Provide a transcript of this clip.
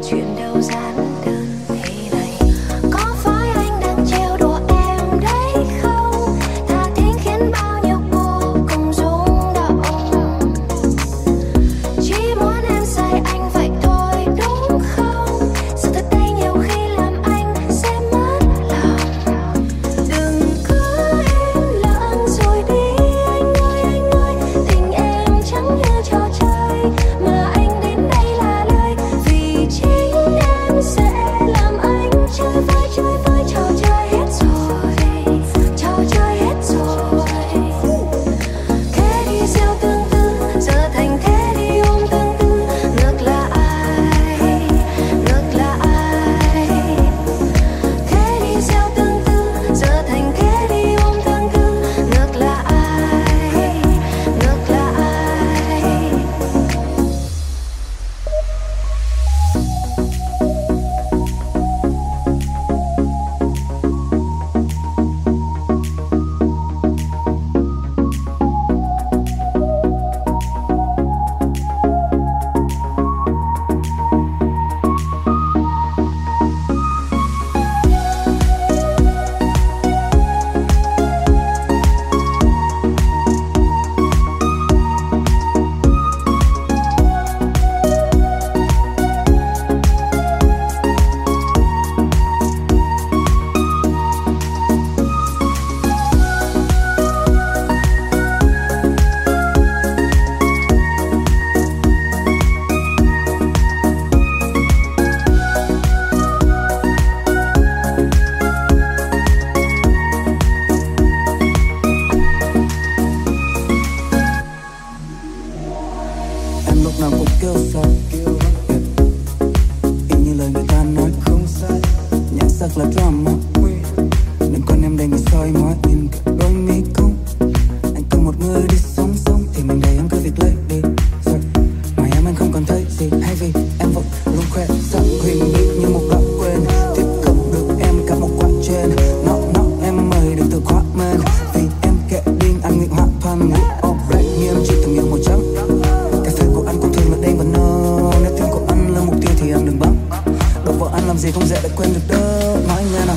却 kêu như lời người ta nói không sai Nhãn sắc là drama Đừng con em đầy người soi mói làm gì không dễ để quên được đâu nói nghe nào.